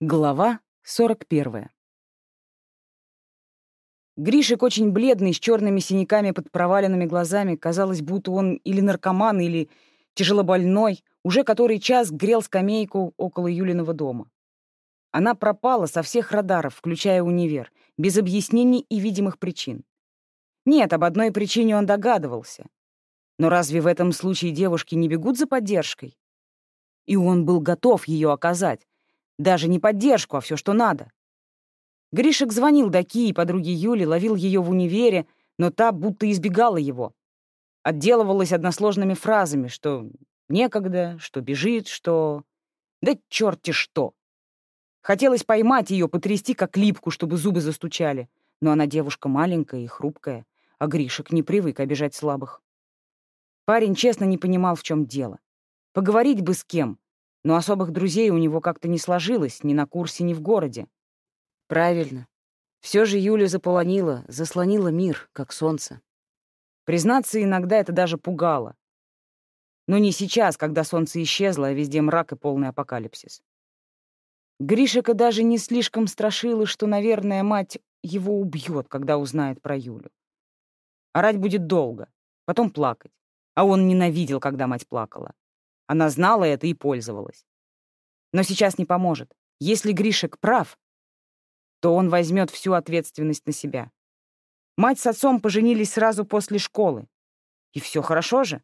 Глава 41. Гришек очень бледный, с черными синяками под проваленными глазами. Казалось, будто он или наркоман, или тяжелобольной, уже который час грел скамейку около Юлиного дома. Она пропала со всех радаров, включая универ, без объяснений и видимых причин. Нет, об одной причине он догадывался. Но разве в этом случае девушки не бегут за поддержкой? И он был готов ее оказать, даже не поддержку, а все, что надо. Гришек звонил до Ки, подруги Юли, ловил ее в универе, но та будто избегала его. Отделывалась односложными фразами, что некогда, что бежит, что... Да черти что! Хотелось поймать ее, потрясти как липку, чтобы зубы застучали. Но она девушка маленькая и хрупкая, а Гришек не привык обижать слабых. Парень честно не понимал, в чем дело. Поговорить бы с кем, но особых друзей у него как-то не сложилось ни на курсе, ни в городе. Правильно. Все же Юля заполонила, заслонила мир, как солнце. Признаться, иногда это даже пугало. Но не сейчас, когда солнце исчезло, а везде мрак и полный апокалипсис. Гришика даже не слишком страшила, что, наверное, мать его убьет, когда узнает про Юлю. Орать будет долго, потом плакать. А он ненавидел, когда мать плакала. Она знала это и пользовалась. Но сейчас не поможет. Если Гришек прав, то он возьмет всю ответственность на себя. Мать с отцом поженились сразу после школы. И все хорошо же.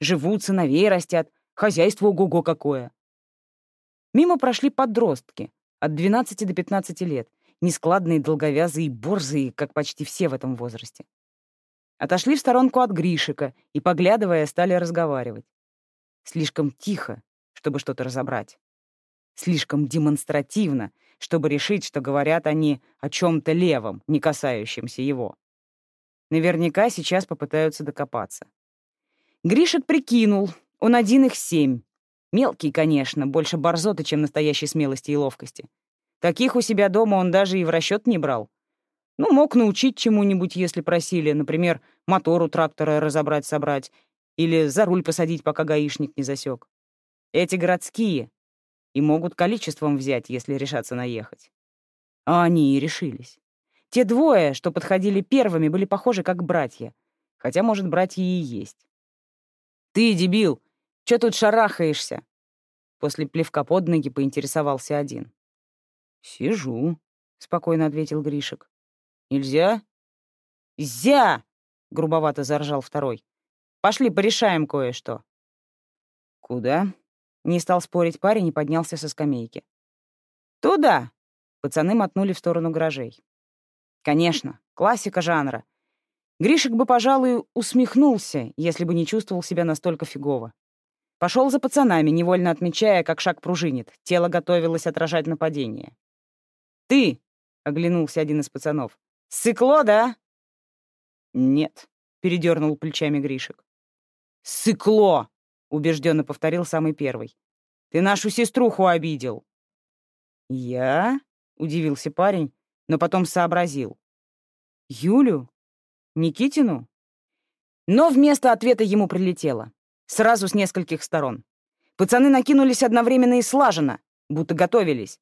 Живут, сыновей растят, хозяйство ого-го какое. Мимо прошли подростки от 12 до 15 лет, нескладные, долговязые борзые, как почти все в этом возрасте. Отошли в сторонку от Гришика и, поглядывая, стали разговаривать. Слишком тихо, чтобы что-то разобрать. Слишком демонстративно, чтобы решить, что говорят они о чем-то левом, не касающемся его. Наверняка сейчас попытаются докопаться. Гришек прикинул, он один их семь. Мелкий, конечно, больше борзоты, чем настоящей смелости и ловкости. Таких у себя дома он даже и в расчет не брал. Ну, мог научить чему-нибудь, если просили, например, мотор у трактора разобрать-собрать или за руль посадить, пока гаишник не засек. Эти городские и могут количеством взять, если решаться наехать. А они и решились. Те двое, что подходили первыми, были похожи как братья. Хотя, может, братья и есть. «Ты, дебил, чё тут шарахаешься?» После плевка под ноги поинтересовался один. «Сижу», — спокойно ответил Гришек. «Нельзя?» «Зя!» — грубовато заржал второй. Пошли, порешаем кое-что». «Куда?» — не стал спорить парень и поднялся со скамейки. «Туда!» — пацаны мотнули в сторону гаражей. «Конечно, классика жанра. Гришек бы, пожалуй, усмехнулся, если бы не чувствовал себя настолько фигово. Пошел за пацанами, невольно отмечая, как шаг пружинит. Тело готовилось отражать нападение. «Ты!» — оглянулся один из пацанов. «Сыкло, да?» «Нет», — передернул плечами Гришек. «Сыкло!» — убежденно повторил самый первый. «Ты нашу сеструху обидел». «Я?» — удивился парень, но потом сообразил. «Юлю? Никитину?» Но вместо ответа ему прилетело. Сразу с нескольких сторон. Пацаны накинулись одновременно и слаженно, будто готовились.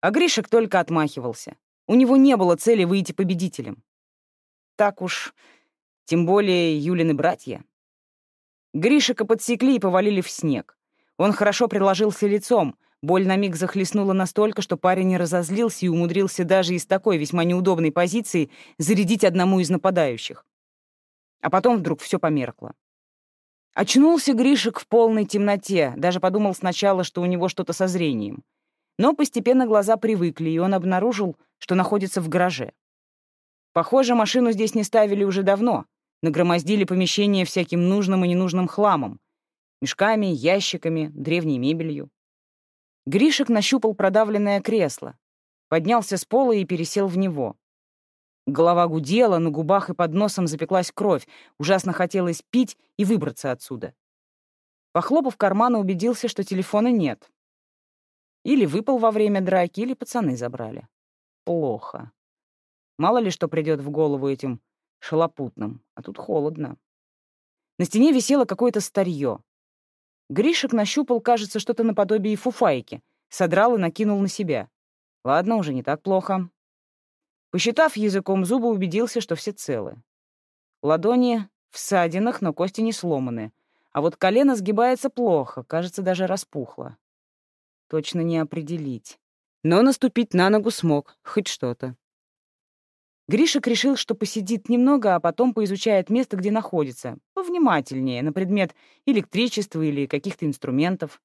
А Гришек только отмахивался. У него не было цели выйти победителем. Так уж, тем более Юлины братья. Гришика подсекли и повалили в снег. Он хорошо приложился лицом. Боль на миг захлестнула настолько, что парень не разозлился и умудрился даже из такой весьма неудобной позиции зарядить одному из нападающих. А потом вдруг все померкло. Очнулся Гришек в полной темноте, даже подумал сначала, что у него что-то со зрением. Но постепенно глаза привыкли, и он обнаружил, что находится в гараже. Похоже, машину здесь не ставили уже давно — нагромоздили помещение всяким нужным и ненужным хламом. Мешками, ящиками, древней мебелью. Гришек нащупал продавленное кресло, поднялся с пола и пересел в него. Голова гудела, на губах и под носом запеклась кровь. Ужасно хотелось пить и выбраться отсюда. Похлопав карманы, убедился, что телефона нет. Или выпал во время драки, или пацаны забрали. Плохо. Мало ли что придет в голову этим шалопутным, а тут холодно. На стене висело какое-то старье. Гришек нащупал, кажется, что-то наподобие фуфайки, содрал и накинул на себя. Ладно, уже не так плохо. Посчитав языком зубы, убедился, что все целы. Ладони в ссадинах, но кости не сломаны. А вот колено сгибается плохо, кажется, даже распухло. Точно не определить. Но наступить на ногу смог, хоть что-то. Гришек решил, что посидит немного, а потом поизучает место, где находится, повнимательнее, на предмет электричества или каких-то инструментов.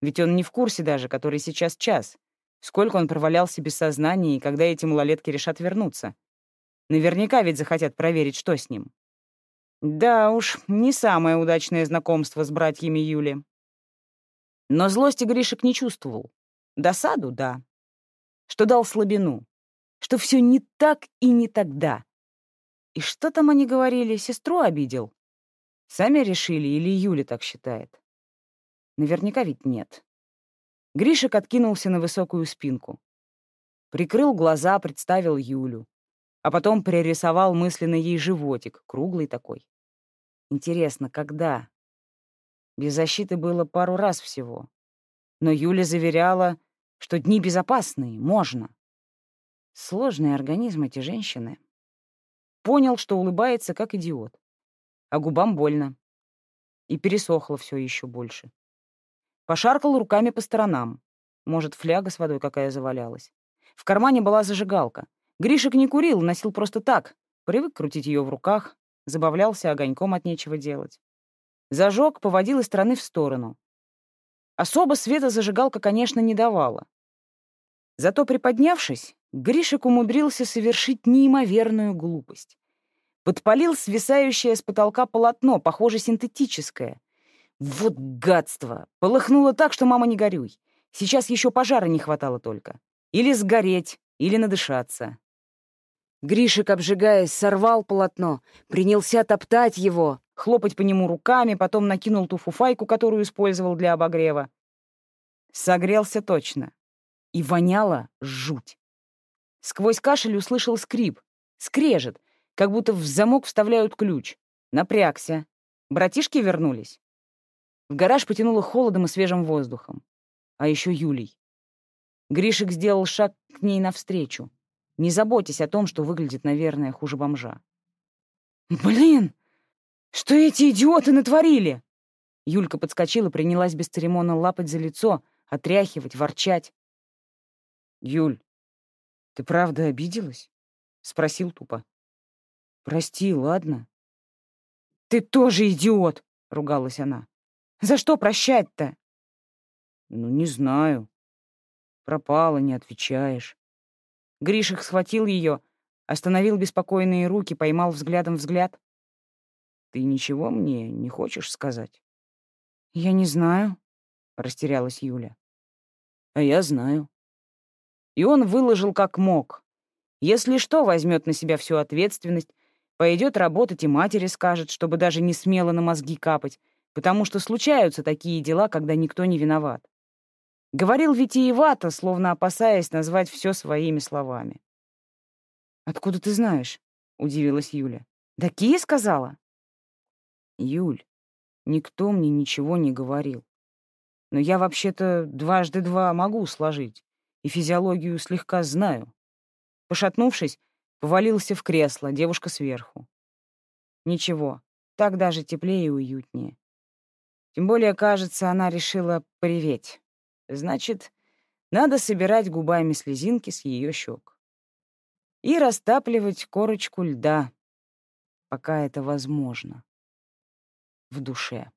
Ведь он не в курсе даже, который сейчас час. Сколько он провалялся без сознания и когда эти малолетки решат вернуться. Наверняка ведь захотят проверить, что с ним. Да уж, не самое удачное знакомство с братьями Юли. Но злости Гришек не чувствовал. Досаду — да. Что дал слабину. Что все не так и не тогда. И что там они говорили, сестру обидел? Сами решили или Юля так считает? Наверняка ведь нет. Гришек откинулся на высокую спинку. Прикрыл глаза, представил Юлю а потом пририсовал мысленно ей животик, круглый такой. Интересно, когда? Без защиты было пару раз всего. Но Юля заверяла, что дни безопасные, можно. Сложный организм эти женщины. Понял, что улыбается, как идиот. А губам больно. И пересохло все еще больше. Пошаркал руками по сторонам. Может, фляга с водой какая завалялась. В кармане была зажигалка. Гришек не курил, носил просто так. Привык крутить ее в руках, забавлялся огоньком от нечего делать. Зажег, поводил из стороны в сторону. Особо света зажигалка, конечно, не давала. Зато приподнявшись, Гришек умудрился совершить неимоверную глупость. Подпалил свисающее с потолка полотно, похоже, синтетическое. Вот гадство! Полыхнуло так, что мама не горюй. Сейчас еще пожара не хватало только. Или сгореть, или надышаться. Гришек, обжигаясь, сорвал полотно, принялся топтать его, хлопать по нему руками, потом накинул ту фуфайку, которую использовал для обогрева. Согрелся точно. И воняло жуть. Сквозь кашель услышал скрип, скрежет, как будто в замок вставляют ключ. Напрягся. Братишки вернулись. В гараж потянуло холодом и свежим воздухом. А еще Юлей. Гришек сделал шаг к ней навстречу не заботясь о том, что выглядит, наверное, хуже бомжа. «Блин! Что эти идиоты натворили?» Юлька подскочила, принялась бесцеремонно лапать за лицо, отряхивать, ворчать. «Юль, ты правда обиделась?» — спросил тупо. «Прости, ладно?» «Ты тоже идиот!» — ругалась она. «За что прощать-то?» «Ну, не знаю. Пропала, не отвечаешь. Гришек схватил ее, остановил беспокойные руки, поймал взглядом взгляд. «Ты ничего мне не хочешь сказать?» «Я не знаю», — растерялась Юля. «А я знаю». И он выложил как мог. Если что, возьмет на себя всю ответственность, пойдет работать и матери скажет, чтобы даже не смело на мозги капать, потому что случаются такие дела, когда никто не виноват. Говорил витиевато, словно опасаясь назвать все своими словами. «Откуда ты знаешь?» — удивилась Юля. «Да Кия сказала?» «Юль, никто мне ничего не говорил. Но я вообще-то дважды два могу сложить, и физиологию слегка знаю». Пошатнувшись, повалился в кресло, девушка сверху. «Ничего, так даже теплее и уютнее. Тем более, кажется, она решила приветь. Значит, надо собирать губами слезинки с ее щек. И растапливать корочку льда, пока это возможно. В душе.